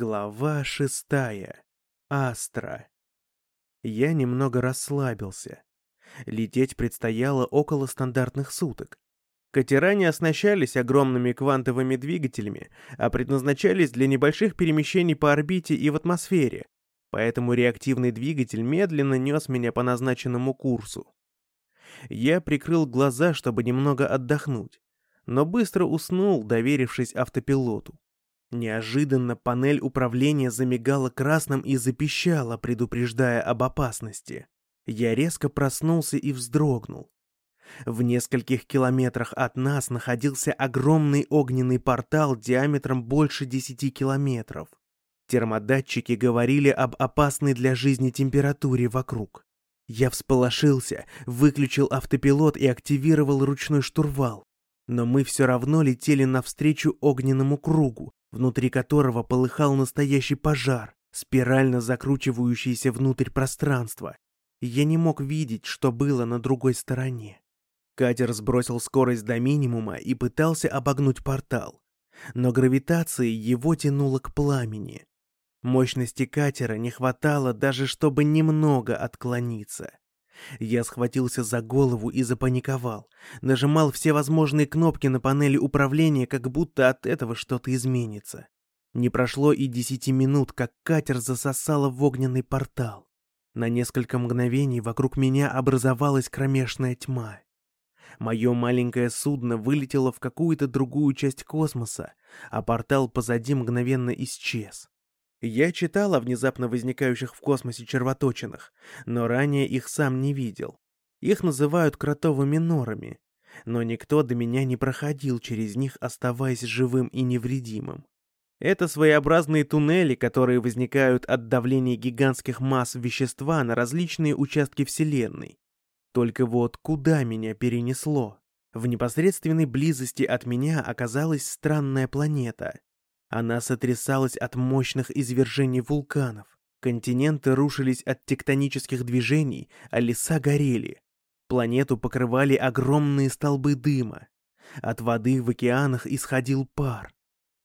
Глава шестая. Астра. Я немного расслабился. Лететь предстояло около стандартных суток. Катера не оснащались огромными квантовыми двигателями, а предназначались для небольших перемещений по орбите и в атмосфере, поэтому реактивный двигатель медленно нес меня по назначенному курсу. Я прикрыл глаза, чтобы немного отдохнуть, но быстро уснул, доверившись автопилоту. Неожиданно панель управления замигала красным и запищала, предупреждая об опасности. Я резко проснулся и вздрогнул. В нескольких километрах от нас находился огромный огненный портал диаметром больше десяти километров. Термодатчики говорили об опасной для жизни температуре вокруг. Я всполошился, выключил автопилот и активировал ручной штурвал. Но мы все равно летели навстречу огненному кругу, внутри которого полыхал настоящий пожар, спирально закручивающийся внутрь пространства. Я не мог видеть, что было на другой стороне. Катер сбросил скорость до минимума и пытался обогнуть портал. Но гравитацией его тянуло к пламени. Мощности катера не хватало даже, чтобы немного отклониться. Я схватился за голову и запаниковал. Нажимал все возможные кнопки на панели управления, как будто от этого что-то изменится. Не прошло и десяти минут, как катер засосало в огненный портал. На несколько мгновений вокруг меня образовалась кромешная тьма. Мое маленькое судно вылетело в какую-то другую часть космоса, а портал позади мгновенно исчез. Я читал о внезапно возникающих в космосе червоточинах, но ранее их сам не видел. Их называют кротовыми норами, но никто до меня не проходил через них, оставаясь живым и невредимым. Это своеобразные туннели, которые возникают от давления гигантских масс вещества на различные участки Вселенной. Только вот куда меня перенесло? В непосредственной близости от меня оказалась странная планета. Она сотрясалась от мощных извержений вулканов. Континенты рушились от тектонических движений, а леса горели. Планету покрывали огромные столбы дыма. От воды в океанах исходил пар.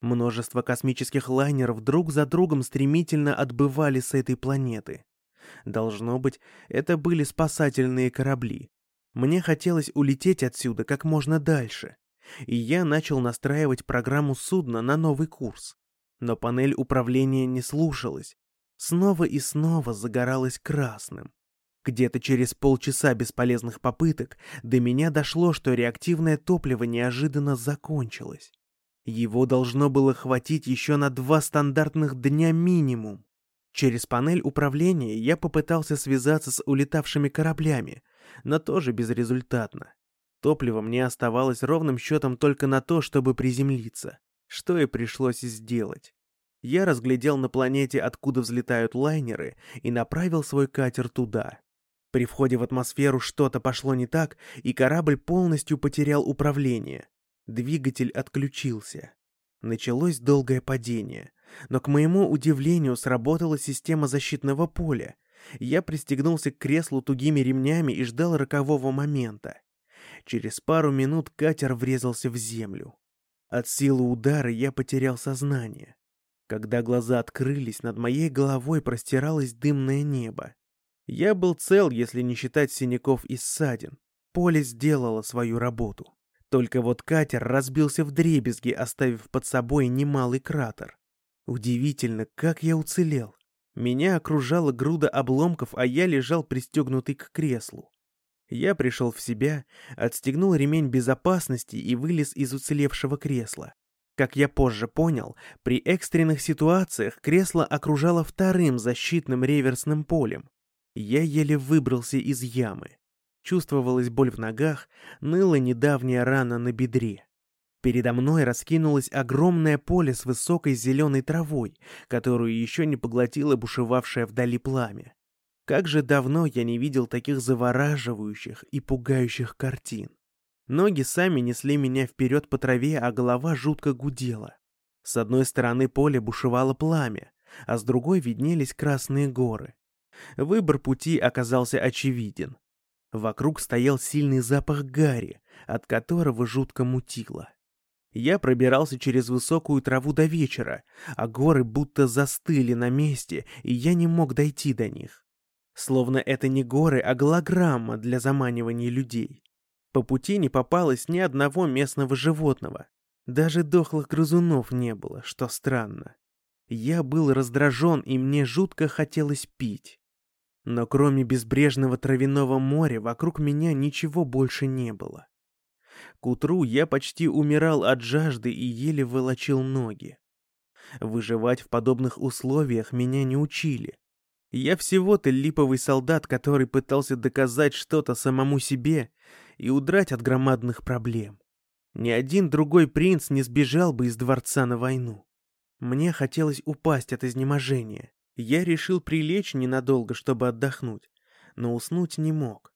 Множество космических лайнеров друг за другом стремительно отбывали с этой планеты. Должно быть, это были спасательные корабли. Мне хотелось улететь отсюда как можно дальше и я начал настраивать программу судна на новый курс. Но панель управления не слушалась. Снова и снова загоралась красным. Где-то через полчаса бесполезных попыток до меня дошло, что реактивное топливо неожиданно закончилось. Его должно было хватить еще на два стандартных дня минимум. Через панель управления я попытался связаться с улетавшими кораблями, но тоже безрезультатно. Топлива мне оставалось ровным счетом только на то, чтобы приземлиться, что и пришлось сделать. Я разглядел на планете, откуда взлетают лайнеры, и направил свой катер туда. При входе в атмосферу что-то пошло не так, и корабль полностью потерял управление. Двигатель отключился. Началось долгое падение, но, к моему удивлению, сработала система защитного поля. Я пристегнулся к креслу тугими ремнями и ждал рокового момента. Через пару минут катер врезался в землю. От силы удара я потерял сознание. Когда глаза открылись, над моей головой простиралось дымное небо. Я был цел, если не считать синяков и ссадин. Поле сделало свою работу. Только вот катер разбился в дребезги, оставив под собой немалый кратер. Удивительно, как я уцелел. Меня окружала груда обломков, а я лежал пристегнутый к креслу. Я пришел в себя, отстегнул ремень безопасности и вылез из уцелевшего кресла. Как я позже понял, при экстренных ситуациях кресло окружало вторым защитным реверсным полем. Я еле выбрался из ямы. Чувствовалась боль в ногах, ныла недавняя рана на бедре. Передо мной раскинулось огромное поле с высокой зеленой травой, которую еще не поглотило бушевавшее вдали пламя. Как же давно я не видел таких завораживающих и пугающих картин. Ноги сами несли меня вперед по траве, а голова жутко гудела. С одной стороны поля бушевало пламя, а с другой виднелись красные горы. Выбор пути оказался очевиден. Вокруг стоял сильный запах гари, от которого жутко мутило. Я пробирался через высокую траву до вечера, а горы будто застыли на месте, и я не мог дойти до них. Словно это не горы, а голограмма для заманивания людей. По пути не попалось ни одного местного животного. Даже дохлых грызунов не было, что странно. Я был раздражен, и мне жутко хотелось пить. Но кроме безбрежного травяного моря вокруг меня ничего больше не было. К утру я почти умирал от жажды и еле волочил ноги. Выживать в подобных условиях меня не учили. Я всего-то липовый солдат, который пытался доказать что-то самому себе и удрать от громадных проблем. Ни один другой принц не сбежал бы из дворца на войну. Мне хотелось упасть от изнеможения. Я решил прилечь ненадолго, чтобы отдохнуть, но уснуть не мог.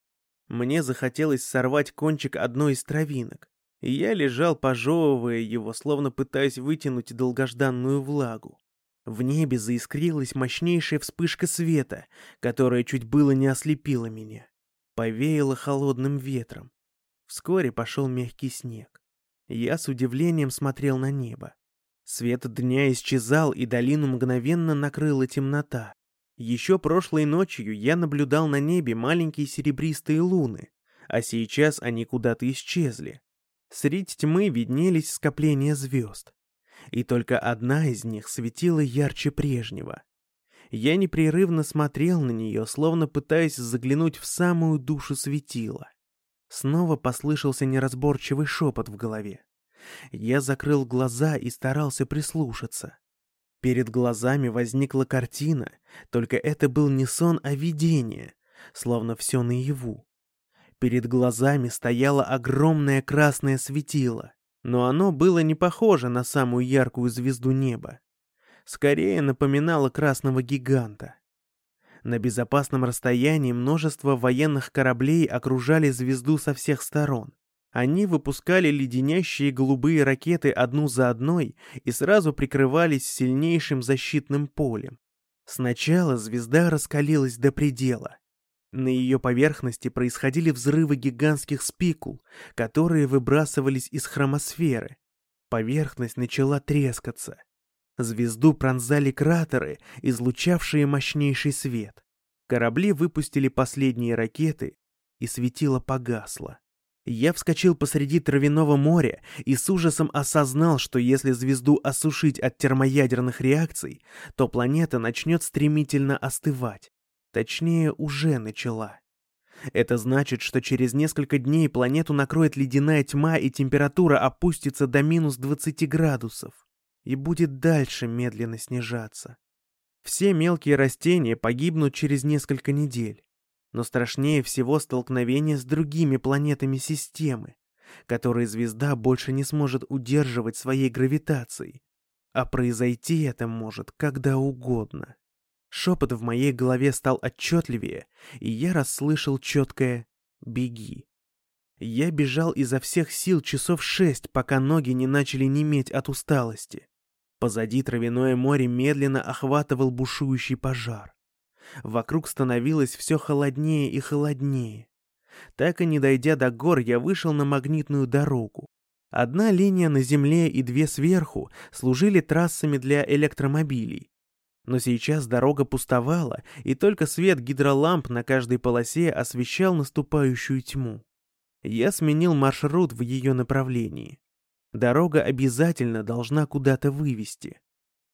Мне захотелось сорвать кончик одной из травинок, я лежал, пожевывая его, словно пытаясь вытянуть долгожданную влагу. В небе заискрилась мощнейшая вспышка света, которая чуть было не ослепила меня. Повеяло холодным ветром. Вскоре пошел мягкий снег. Я с удивлением смотрел на небо. Свет дня исчезал, и долину мгновенно накрыла темнота. Еще прошлой ночью я наблюдал на небе маленькие серебристые луны, а сейчас они куда-то исчезли. Средь тьмы виднелись скопления звезд, и только одна из них светила ярче прежнего. Я непрерывно смотрел на нее, словно пытаясь заглянуть в самую душу светила. Снова послышался неразборчивый шепот в голове. Я закрыл глаза и старался прислушаться. Перед глазами возникла картина, только это был не сон, а видение, словно все наяву. Перед глазами стояло огромное красное светило, но оно было не похоже на самую яркую звезду неба. Скорее напоминало красного гиганта. На безопасном расстоянии множество военных кораблей окружали звезду со всех сторон. Они выпускали леденящие голубые ракеты одну за одной и сразу прикрывались сильнейшим защитным полем. Сначала звезда раскалилась до предела. На ее поверхности происходили взрывы гигантских спикул, которые выбрасывались из хромосферы. Поверхность начала трескаться. Звезду пронзали кратеры, излучавшие мощнейший свет. Корабли выпустили последние ракеты, и светило погасло. Я вскочил посреди травяного моря и с ужасом осознал, что если звезду осушить от термоядерных реакций, то планета начнет стремительно остывать. Точнее, уже начала. Это значит, что через несколько дней планету накроет ледяная тьма и температура опустится до минус 20 градусов и будет дальше медленно снижаться. Все мелкие растения погибнут через несколько недель. Но страшнее всего столкновение с другими планетами системы, которые звезда больше не сможет удерживать своей гравитацией. А произойти это может когда угодно. Шепот в моей голове стал отчетливее, и я расслышал четкое «беги». Я бежал изо всех сил часов шесть, пока ноги не начали неметь от усталости. Позади травяное море медленно охватывал бушующий пожар. Вокруг становилось все холоднее и холоднее. Так и не дойдя до гор, я вышел на магнитную дорогу. Одна линия на земле и две сверху служили трассами для электромобилей. Но сейчас дорога пустовала, и только свет гидроламп на каждой полосе освещал наступающую тьму. Я сменил маршрут в ее направлении. Дорога обязательно должна куда-то вывести.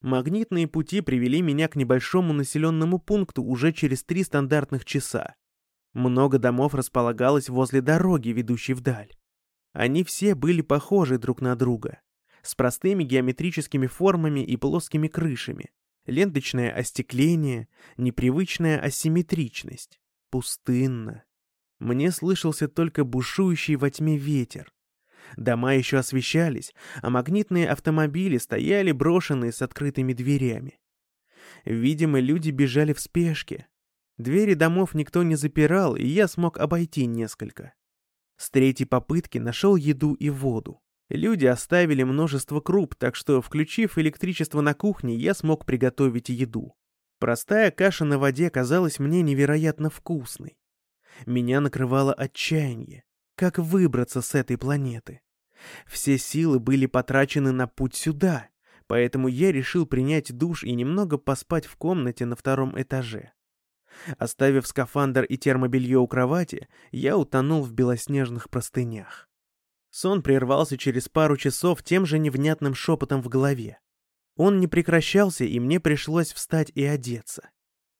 Магнитные пути привели меня к небольшому населенному пункту уже через три стандартных часа. Много домов располагалось возле дороги, ведущей вдаль. Они все были похожи друг на друга, с простыми геометрическими формами и плоскими крышами. Ленточное остекление, непривычная асимметричность. Пустынно. Мне слышался только бушующий во тьме ветер. Дома еще освещались, а магнитные автомобили стояли брошенные с открытыми дверями. Видимо, люди бежали в спешке. Двери домов никто не запирал, и я смог обойти несколько. С третьей попытки нашел еду и воду. Люди оставили множество круп, так что, включив электричество на кухне, я смог приготовить еду. Простая каша на воде казалась мне невероятно вкусной. Меня накрывало отчаяние. Как выбраться с этой планеты? Все силы были потрачены на путь сюда, поэтому я решил принять душ и немного поспать в комнате на втором этаже. Оставив скафандр и термобелье у кровати, я утонул в белоснежных простынях. Сон прервался через пару часов тем же невнятным шепотом в голове. Он не прекращался, и мне пришлось встать и одеться.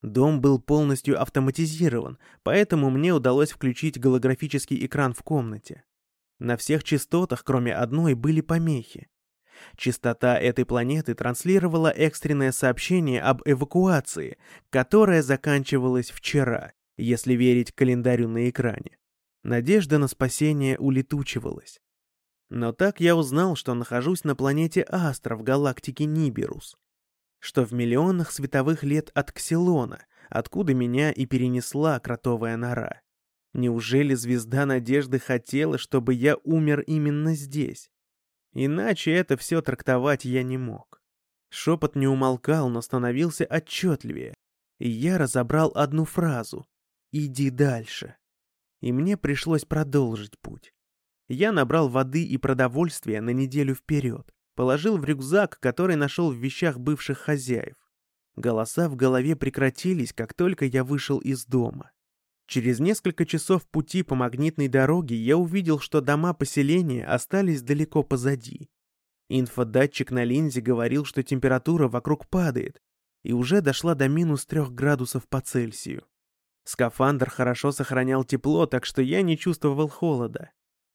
Дом был полностью автоматизирован, поэтому мне удалось включить голографический экран в комнате. На всех частотах, кроме одной, были помехи. Частота этой планеты транслировала экстренное сообщение об эвакуации, которое заканчивалось вчера, если верить календарю на экране. Надежда на спасение улетучивалась. Но так я узнал, что нахожусь на планете Астра в галактике Нибирус, что в миллионах световых лет от Ксилона, откуда меня и перенесла кротовая нора. Неужели звезда надежды хотела, чтобы я умер именно здесь? Иначе это все трактовать я не мог. Шепот не умолкал, но становился отчетливее, и я разобрал одну фразу «Иди дальше». И мне пришлось продолжить путь. Я набрал воды и продовольствия на неделю вперед, положил в рюкзак, который нашел в вещах бывших хозяев. Голоса в голове прекратились, как только я вышел из дома. Через несколько часов пути по магнитной дороге я увидел, что дома поселения остались далеко позади. Инфодатчик на линзе говорил, что температура вокруг падает, и уже дошла до минус трех градусов по Цельсию. Скафандр хорошо сохранял тепло, так что я не чувствовал холода.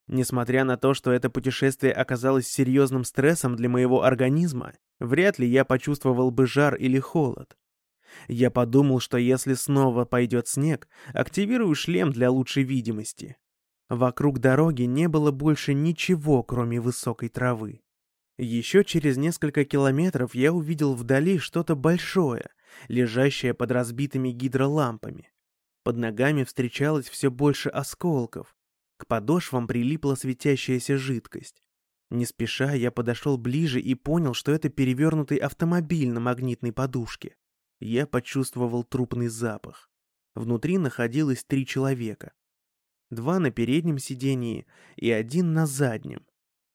Несмотря на то, что это путешествие оказалось серьезным стрессом для моего организма, вряд ли я почувствовал бы жар или холод. Я подумал, что если снова пойдет снег, активирую шлем для лучшей видимости. Вокруг дороги не было больше ничего, кроме высокой травы. Еще через несколько километров я увидел вдали что-то большое, лежащее под разбитыми гидролампами. Под ногами встречалось все больше осколков, к подошвам прилипла светящаяся жидкость. Не спеша я подошел ближе и понял, что это перевернутый автомобиль на магнитной подушке. Я почувствовал трупный запах. Внутри находилось три человека. Два на переднем сидении и один на заднем.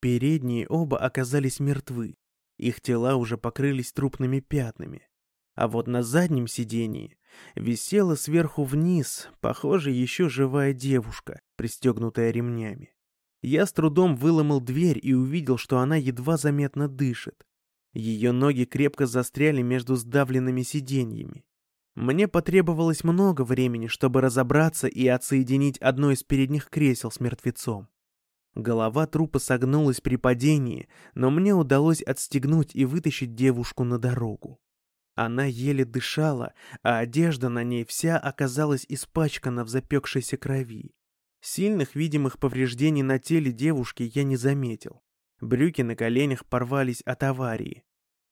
Передние оба оказались мертвы. Их тела уже покрылись трупными пятнами. А вот на заднем сидении висела сверху вниз, похоже, еще живая девушка, пристегнутая ремнями. Я с трудом выломал дверь и увидел, что она едва заметно дышит. Ее ноги крепко застряли между сдавленными сиденьями. Мне потребовалось много времени, чтобы разобраться и отсоединить одно из передних кресел с мертвецом. Голова трупа согнулась при падении, но мне удалось отстегнуть и вытащить девушку на дорогу. Она еле дышала, а одежда на ней вся оказалась испачкана в запекшейся крови. Сильных видимых повреждений на теле девушки я не заметил. Брюки на коленях порвались от аварии.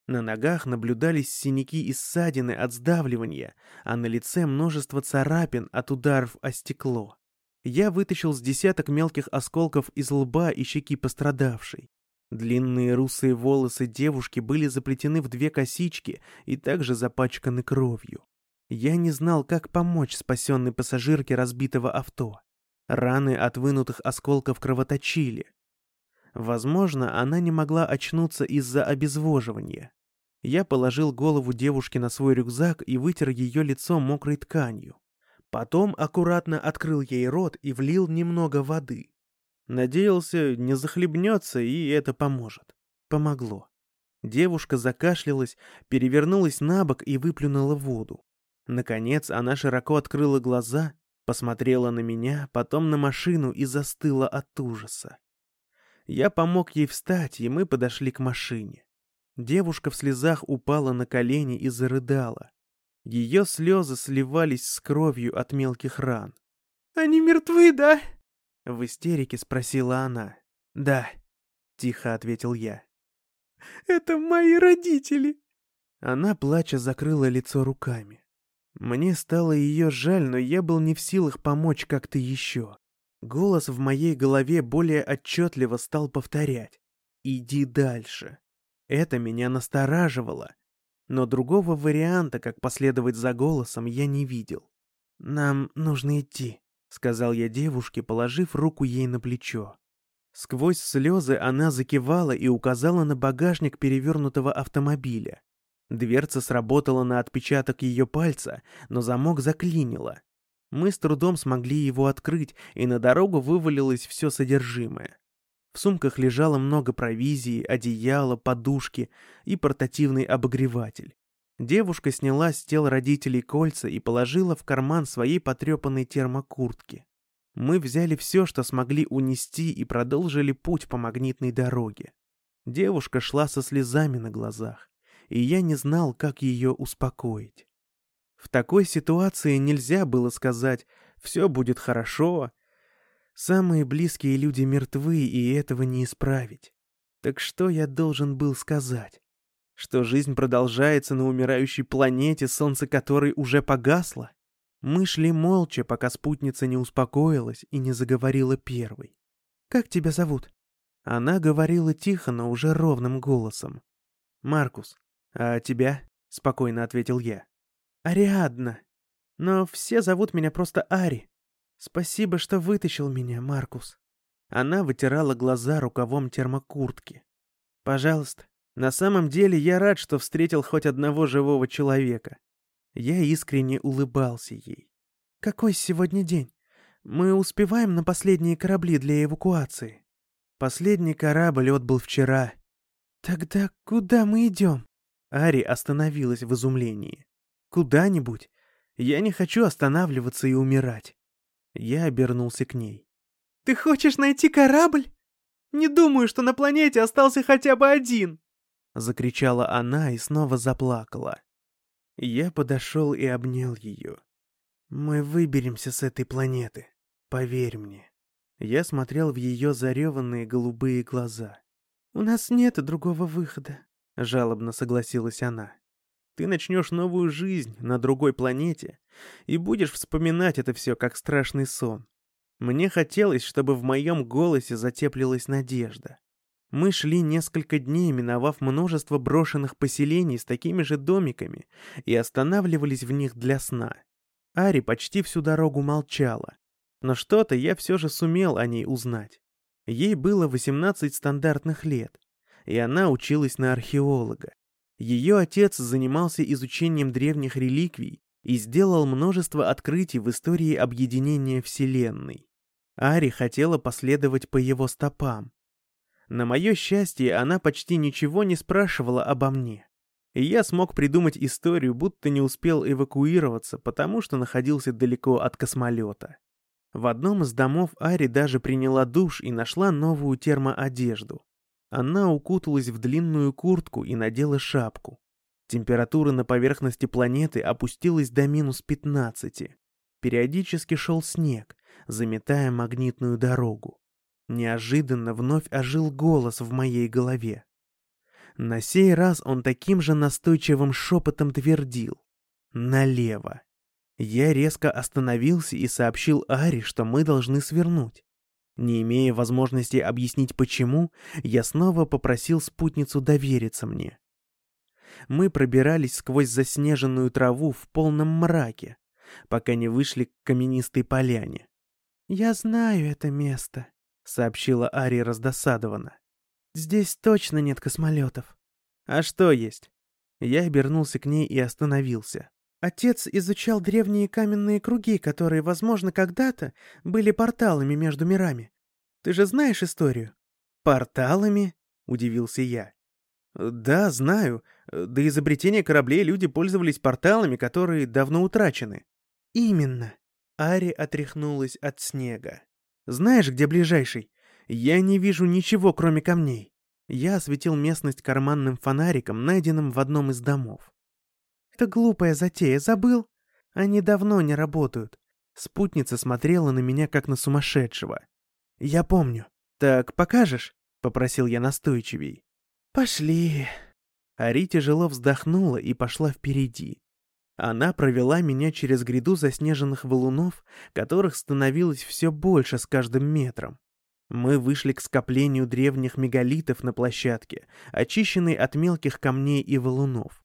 На ногах наблюдались синяки и ссадины от сдавливания, а на лице множество царапин от ударов о стекло. Я вытащил с десяток мелких осколков из лба и щеки пострадавшей. Длинные русые волосы девушки были заплетены в две косички и также запачканы кровью. Я не знал, как помочь спасенной пассажирке разбитого авто. Раны от вынутых осколков кровоточили. Возможно, она не могла очнуться из-за обезвоживания. Я положил голову девушки на свой рюкзак и вытер ее лицо мокрой тканью. Потом аккуратно открыл ей рот и влил немного воды. Надеялся, не захлебнется, и это поможет. Помогло. Девушка закашлялась, перевернулась на бок и выплюнула воду. Наконец она широко открыла глаза, посмотрела на меня, потом на машину и застыла от ужаса. Я помог ей встать, и мы подошли к машине. Девушка в слезах упала на колени и зарыдала. Ее слезы сливались с кровью от мелких ран. «Они мертвы, да?» В истерике спросила она. «Да», — тихо ответил я. «Это мои родители!» Она, плача, закрыла лицо руками. Мне стало ее жаль, но я был не в силах помочь как-то еще. Голос в моей голове более отчетливо стал повторять. «Иди дальше». Это меня настораживало. Но другого варианта, как последовать за голосом, я не видел. «Нам нужно идти», сказал я девушке, положив руку ей на плечо. Сквозь слезы она закивала и указала на багажник перевернутого автомобиля. Дверца сработала на отпечаток ее пальца, но замок заклинило. Мы с трудом смогли его открыть, и на дорогу вывалилось все содержимое. В сумках лежало много провизии, одеяла, подушки и портативный обогреватель. Девушка сняла с тел родителей кольца и положила в карман своей потрепанной термокуртки. Мы взяли все, что смогли унести, и продолжили путь по магнитной дороге. Девушка шла со слезами на глазах, и я не знал, как ее успокоить. В такой ситуации нельзя было сказать «все будет хорошо». Самые близкие люди мертвы, и этого не исправить. Так что я должен был сказать? Что жизнь продолжается на умирающей планете, солнце которой уже погасло? Мы шли молча, пока спутница не успокоилась и не заговорила первой. «Как тебя зовут?» Она говорила тихо, но уже ровным голосом. «Маркус. А тебя?» — спокойно ответил я. Ариадна. Но все зовут меня просто Ари. Спасибо, что вытащил меня, Маркус. Она вытирала глаза рукавом термокуртки. Пожалуйста. На самом деле я рад, что встретил хоть одного живого человека. Я искренне улыбался ей. Какой сегодня день? Мы успеваем на последние корабли для эвакуации. Последний корабль отбыл вчера. Тогда куда мы идем? Ари остановилась в изумлении. Куда-нибудь. Я не хочу останавливаться и умирать. Я обернулся к ней. «Ты хочешь найти корабль? Не думаю, что на планете остался хотя бы один!» Закричала она и снова заплакала. Я подошел и обнял ее. «Мы выберемся с этой планеты, поверь мне». Я смотрел в ее зареванные голубые глаза. «У нас нет другого выхода», — жалобно согласилась она. Ты начнешь новую жизнь на другой планете и будешь вспоминать это все как страшный сон. Мне хотелось, чтобы в моем голосе затеплилась надежда. Мы шли несколько дней, миновав множество брошенных поселений с такими же домиками, и останавливались в них для сна. Ари почти всю дорогу молчала, но что-то я все же сумел о ней узнать. Ей было 18 стандартных лет, и она училась на археолога. Ее отец занимался изучением древних реликвий и сделал множество открытий в истории объединения Вселенной. Ари хотела последовать по его стопам. На мое счастье, она почти ничего не спрашивала обо мне. И я смог придумать историю, будто не успел эвакуироваться, потому что находился далеко от космолета. В одном из домов Ари даже приняла душ и нашла новую термоодежду. Она укуталась в длинную куртку и надела шапку. Температура на поверхности планеты опустилась до минус 15. Периодически шел снег, заметая магнитную дорогу. Неожиданно вновь ожил голос в моей голове. На сей раз он таким же настойчивым шепотом твердил. «Налево». Я резко остановился и сообщил Ари, что мы должны свернуть. Не имея возможности объяснить почему, я снова попросил спутницу довериться мне. Мы пробирались сквозь заснеженную траву в полном мраке, пока не вышли к каменистой поляне. «Я знаю это место», — сообщила Ари раздосадованно. «Здесь точно нет космолетов». «А что есть?» Я обернулся к ней и остановился. Отец изучал древние каменные круги, которые, возможно, когда-то были порталами между мирами. Ты же знаешь историю? Порталами? Удивился я. Да, знаю. До изобретения кораблей люди пользовались порталами, которые давно утрачены. Именно. Ари отряхнулась от снега. Знаешь, где ближайший? Я не вижу ничего, кроме камней. Я осветил местность карманным фонариком, найденным в одном из домов. Это глупая затея, забыл? Они давно не работают. Спутница смотрела на меня, как на сумасшедшего. «Я помню. Так покажешь?» — попросил я настойчивей. «Пошли». Ари тяжело вздохнула и пошла впереди. Она провела меня через гряду заснеженных валунов, которых становилось все больше с каждым метром. Мы вышли к скоплению древних мегалитов на площадке, очищенной от мелких камней и валунов.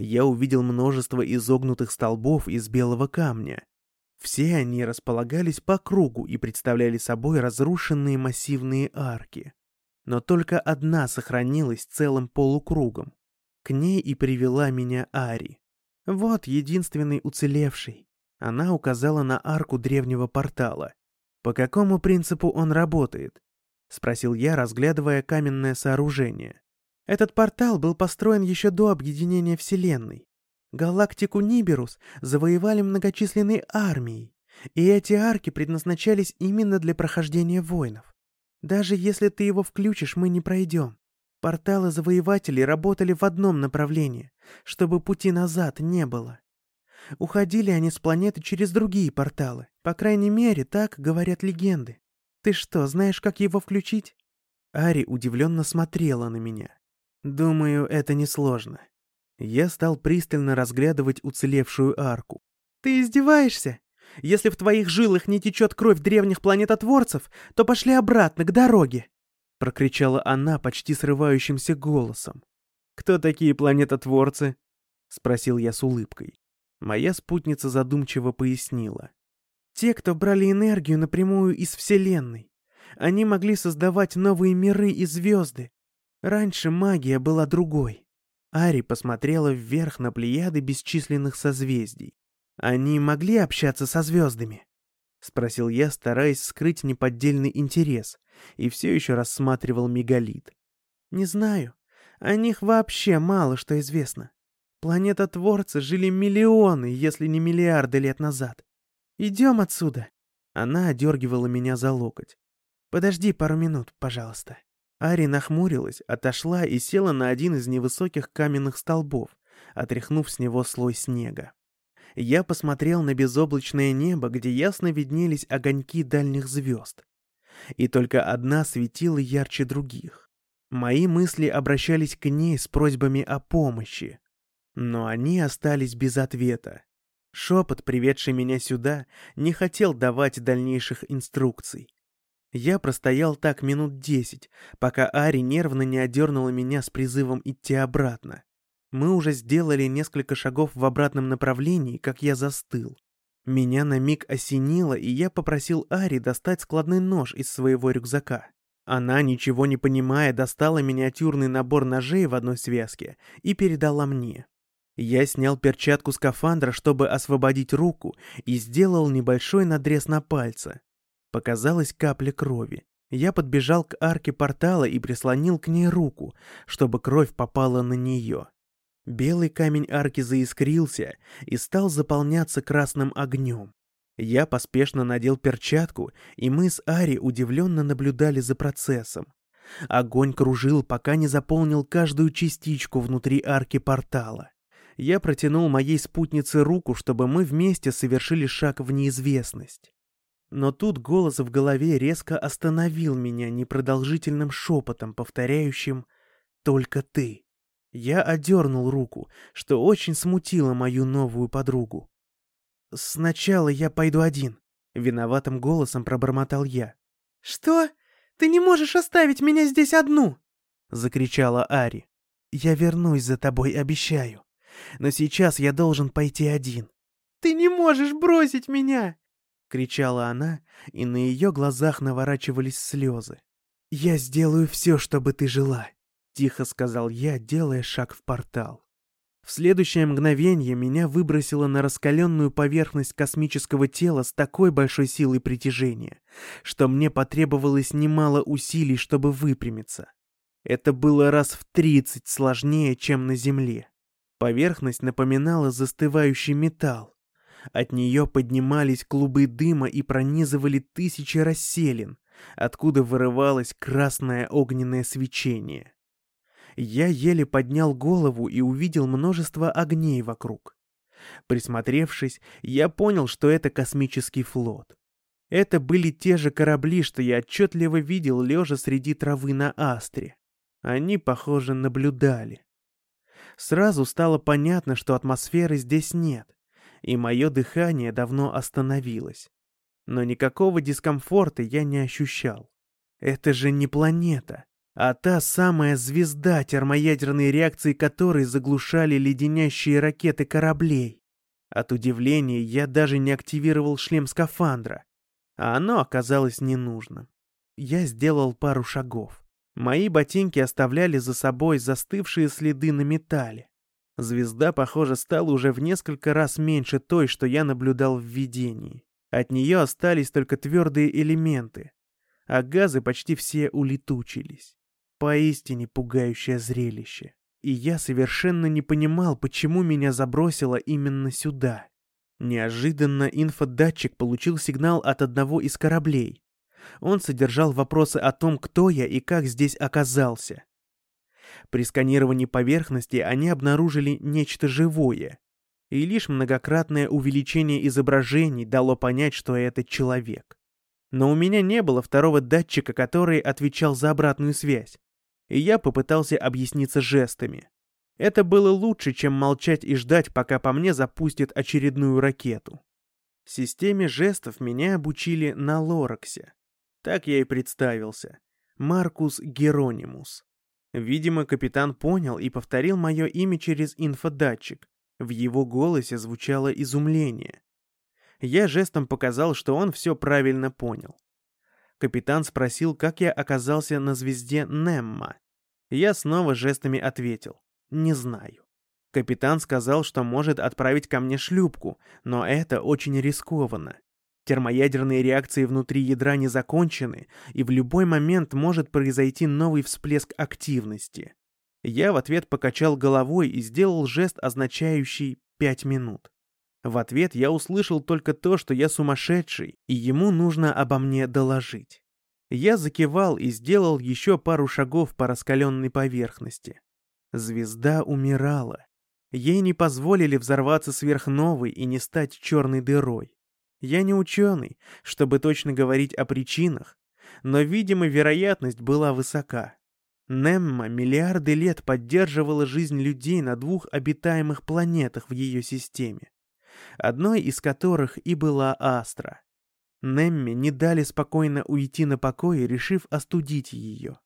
Я увидел множество изогнутых столбов из белого камня. Все они располагались по кругу и представляли собой разрушенные массивные арки. Но только одна сохранилась целым полукругом. К ней и привела меня Ари. Вот единственный уцелевший. Она указала на арку древнего портала. По какому принципу он работает? Спросил я, разглядывая каменное сооружение. Этот портал был построен еще до объединения Вселенной. Галактику Ниберус завоевали многочисленные армии, и эти арки предназначались именно для прохождения воинов. Даже если ты его включишь, мы не пройдем. Порталы завоевателей работали в одном направлении, чтобы пути назад не было. Уходили они с планеты через другие порталы. По крайней мере, так говорят легенды. Ты что, знаешь, как его включить? Ари удивленно смотрела на меня. Думаю, это несложно. Я стал пристально разглядывать уцелевшую арку. «Ты издеваешься? Если в твоих жилах не течет кровь древних планетотворцев, то пошли обратно, к дороге!» Прокричала она почти срывающимся голосом. «Кто такие планетотворцы?» Спросил я с улыбкой. Моя спутница задумчиво пояснила. «Те, кто брали энергию напрямую из Вселенной. Они могли создавать новые миры и звезды. Раньше магия была другой. Ари посмотрела вверх на плеяды бесчисленных созвездий. «Они могли общаться со звездами?» — спросил я, стараясь скрыть неподдельный интерес, и все еще рассматривал мегалит. «Не знаю. О них вообще мало что известно. Планета-творцы жили миллионы, если не миллиарды лет назад. Идем отсюда!» Она одергивала меня за локоть. «Подожди пару минут, пожалуйста». Ари нахмурилась, отошла и села на один из невысоких каменных столбов, отряхнув с него слой снега. Я посмотрел на безоблачное небо, где ясно виднелись огоньки дальних звезд. И только одна светила ярче других. Мои мысли обращались к ней с просьбами о помощи. Но они остались без ответа. Шепот, приведший меня сюда, не хотел давать дальнейших инструкций. Я простоял так минут десять, пока Ари нервно не одернула меня с призывом идти обратно. Мы уже сделали несколько шагов в обратном направлении, как я застыл. Меня на миг осенило, и я попросил Ари достать складной нож из своего рюкзака. Она, ничего не понимая, достала миниатюрный набор ножей в одной связке и передала мне. Я снял перчатку скафандра, чтобы освободить руку, и сделал небольшой надрез на пальце. Показалась капля крови. Я подбежал к арке портала и прислонил к ней руку, чтобы кровь попала на нее. Белый камень арки заискрился и стал заполняться красным огнем. Я поспешно надел перчатку, и мы с Ари удивленно наблюдали за процессом. Огонь кружил, пока не заполнил каждую частичку внутри арки портала. Я протянул моей спутнице руку, чтобы мы вместе совершили шаг в неизвестность. Но тут голос в голове резко остановил меня непродолжительным шепотом, повторяющим «Только ты». Я одернул руку, что очень смутило мою новую подругу. «Сначала я пойду один», — виноватым голосом пробормотал я. «Что? Ты не можешь оставить меня здесь одну!» — закричала Ари. «Я вернусь за тобой, обещаю. Но сейчас я должен пойти один». «Ты не можешь бросить меня!» — кричала она, и на ее глазах наворачивались слезы. «Я сделаю все, чтобы ты жила», — тихо сказал я, делая шаг в портал. В следующее мгновение меня выбросило на раскаленную поверхность космического тела с такой большой силой притяжения, что мне потребовалось немало усилий, чтобы выпрямиться. Это было раз в тридцать сложнее, чем на Земле. Поверхность напоминала застывающий металл, от нее поднимались клубы дыма и пронизывали тысячи расселин, откуда вырывалось красное огненное свечение. Я еле поднял голову и увидел множество огней вокруг. Присмотревшись, я понял, что это космический флот. Это были те же корабли, что я отчетливо видел, лежа среди травы на Астре. Они, похоже, наблюдали. Сразу стало понятно, что атмосферы здесь нет и мое дыхание давно остановилось. Но никакого дискомфорта я не ощущал. Это же не планета, а та самая звезда, термоядерные реакции которой заглушали леденящие ракеты кораблей. От удивления я даже не активировал шлем скафандра, а оно оказалось ненужным. Я сделал пару шагов. Мои ботинки оставляли за собой застывшие следы на металле. Звезда, похоже, стала уже в несколько раз меньше той, что я наблюдал в видении. От нее остались только твердые элементы, а газы почти все улетучились. Поистине пугающее зрелище. И я совершенно не понимал, почему меня забросило именно сюда. Неожиданно инфодатчик получил сигнал от одного из кораблей. Он содержал вопросы о том, кто я и как здесь оказался. При сканировании поверхности они обнаружили нечто живое, и лишь многократное увеличение изображений дало понять, что это человек. Но у меня не было второго датчика, который отвечал за обратную связь, и я попытался объясниться жестами. Это было лучше, чем молчать и ждать, пока по мне запустят очередную ракету. Системе жестов меня обучили на Лораксе. Так я и представился. Маркус Геронимус. Видимо, капитан понял и повторил мое имя через инфодатчик. В его голосе звучало изумление. Я жестом показал, что он все правильно понял. Капитан спросил, как я оказался на звезде Немма. Я снова жестами ответил. Не знаю. Капитан сказал, что может отправить ко мне шлюпку, но это очень рискованно. Термоядерные реакции внутри ядра не закончены, и в любой момент может произойти новый всплеск активности. Я в ответ покачал головой и сделал жест, означающий «пять минут». В ответ я услышал только то, что я сумасшедший, и ему нужно обо мне доложить. Я закивал и сделал еще пару шагов по раскаленной поверхности. Звезда умирала. Ей не позволили взорваться сверхновой и не стать черной дырой. Я не ученый, чтобы точно говорить о причинах, но, видимо, вероятность была высока. Немма миллиарды лет поддерживала жизнь людей на двух обитаемых планетах в ее системе, одной из которых и была Астра. Немме не дали спокойно уйти на покой, решив остудить ее.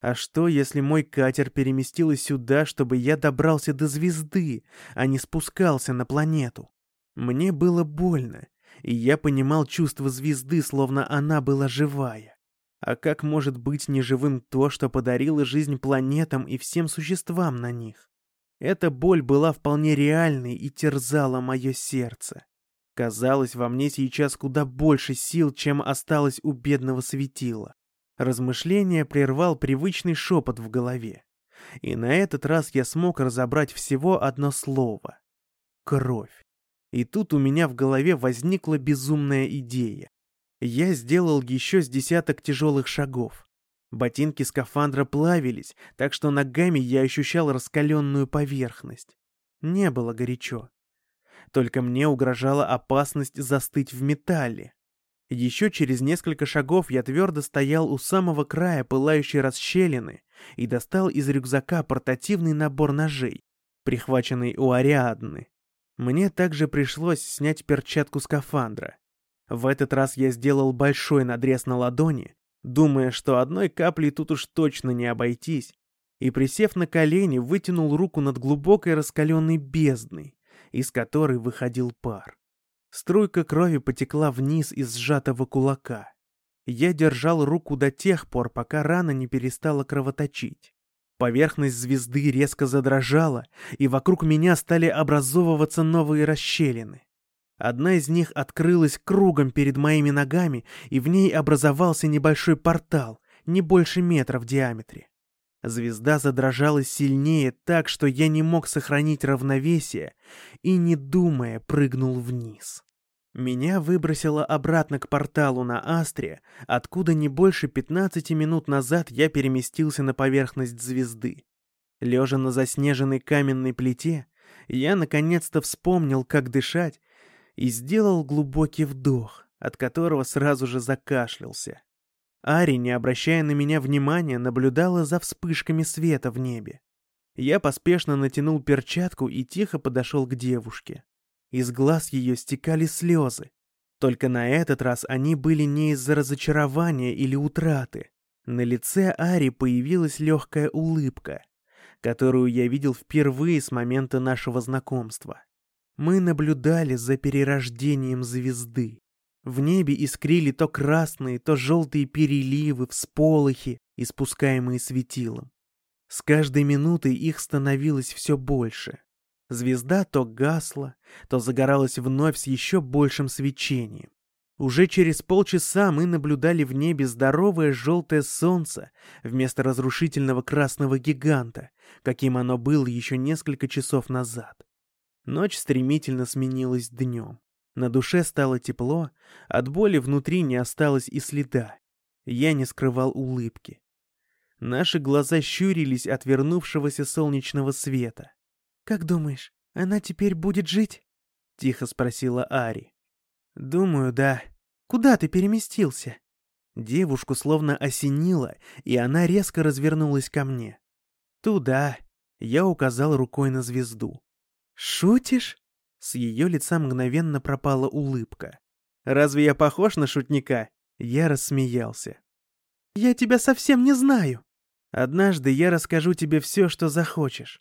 А что, если мой катер переместился сюда, чтобы я добрался до звезды, а не спускался на планету? Мне было больно, и я понимал чувство звезды, словно она была живая. А как может быть неживым то, что подарило жизнь планетам и всем существам на них? Эта боль была вполне реальной и терзала мое сердце. Казалось, во мне сейчас куда больше сил, чем осталось у бедного светила. Размышление прервал привычный шепот в голове. И на этот раз я смог разобрать всего одно слово — кровь. И тут у меня в голове возникла безумная идея. Я сделал еще с десяток тяжелых шагов. Ботинки скафандра плавились, так что ногами я ощущал раскаленную поверхность. Не было горячо. Только мне угрожала опасность застыть в металле. Еще через несколько шагов я твердо стоял у самого края пылающей расщелины и достал из рюкзака портативный набор ножей, прихваченный у Ариадны. Мне также пришлось снять перчатку скафандра. В этот раз я сделал большой надрез на ладони, думая, что одной каплей тут уж точно не обойтись, и, присев на колени, вытянул руку над глубокой раскаленной бездной, из которой выходил пар. Струйка крови потекла вниз из сжатого кулака. Я держал руку до тех пор, пока рана не перестала кровоточить. Поверхность звезды резко задрожала, и вокруг меня стали образовываться новые расщелины. Одна из них открылась кругом перед моими ногами, и в ней образовался небольшой портал, не больше метра в диаметре. Звезда задрожала сильнее так, что я не мог сохранить равновесие и, не думая, прыгнул вниз. Меня выбросило обратно к порталу на Астре, откуда не больше 15 минут назад я переместился на поверхность звезды. Лежа на заснеженной каменной плите, я наконец-то вспомнил, как дышать, и сделал глубокий вдох, от которого сразу же закашлялся. Ари, не обращая на меня внимания, наблюдала за вспышками света в небе. Я поспешно натянул перчатку и тихо подошел к девушке. Из глаз ее стекали слезы. Только на этот раз они были не из-за разочарования или утраты. На лице Ари появилась легкая улыбка, которую я видел впервые с момента нашего знакомства. Мы наблюдали за перерождением звезды. В небе искрили то красные, то желтые переливы, всполохи, испускаемые светилом. С каждой минутой их становилось все больше. Звезда то гасла, то загоралась вновь с еще большим свечением. Уже через полчаса мы наблюдали в небе здоровое желтое солнце вместо разрушительного красного гиганта, каким оно было еще несколько часов назад. Ночь стремительно сменилась днем. На душе стало тепло, от боли внутри не осталось и следа. Я не скрывал улыбки. Наши глаза щурились от вернувшегося солнечного света. «Как думаешь, она теперь будет жить?» — тихо спросила Ари. «Думаю, да. Куда ты переместился?» Девушку словно осенило, и она резко развернулась ко мне. «Туда», — я указал рукой на звезду. «Шутишь?» С ее лица мгновенно пропала улыбка. «Разве я похож на шутника?» Я рассмеялся. «Я тебя совсем не знаю!» «Однажды я расскажу тебе все, что захочешь.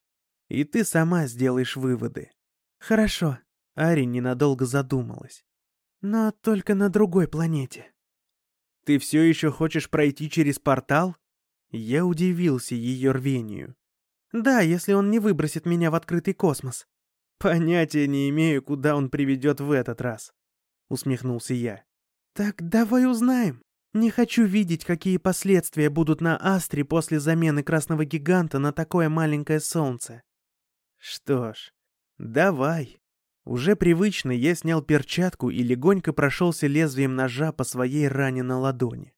И ты сама сделаешь выводы». «Хорошо», — Ари ненадолго задумалась. «Но только на другой планете». «Ты все еще хочешь пройти через портал?» Я удивился ее рвению. «Да, если он не выбросит меня в открытый космос». «Понятия не имею, куда он приведет в этот раз», — усмехнулся я. «Так давай узнаем. Не хочу видеть, какие последствия будут на Астре после замены красного гиганта на такое маленькое солнце». «Что ж, давай». Уже привычно я снял перчатку и легонько прошелся лезвием ножа по своей ране на ладони.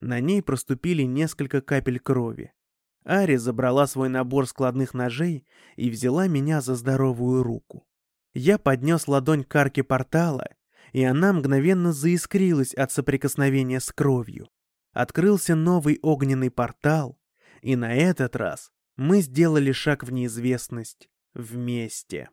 На ней проступили несколько капель крови. Ари забрала свой набор складных ножей и взяла меня за здоровую руку. Я поднес ладонь к арке портала, и она мгновенно заискрилась от соприкосновения с кровью. Открылся новый огненный портал, и на этот раз мы сделали шаг в неизвестность вместе.